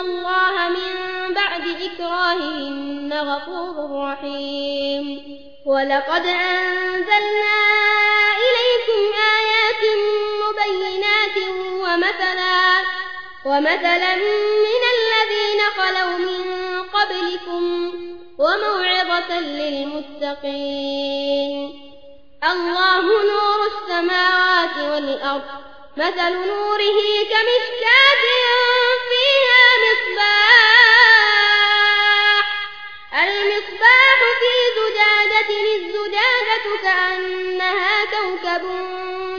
الله من بعد إكراههن غفور رحيم. ولقد أنزلنا إليكم آيات مبينات ومثلا, ومثلا من الذين خلوا من قبلكم وموعظة للمتقين. الله نور السماوات والأرض مثل نوره كمشكاة الزجاجة كأنها كوكب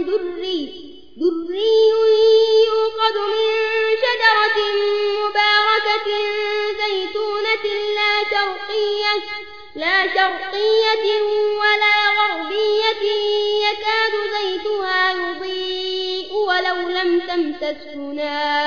دري. دري يوقد من شجرة مباركة زيتونة لا شرقية, لا شرقية ولا غربية. يكاد زيتها يضيء ولو لم تمسسه نار